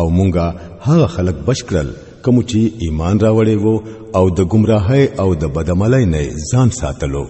او مونږه هغه خلک بشکرل کوم چې ایمان راوړې وو او د گمراهۍ او د بدعملۍ نه ځان ساتلو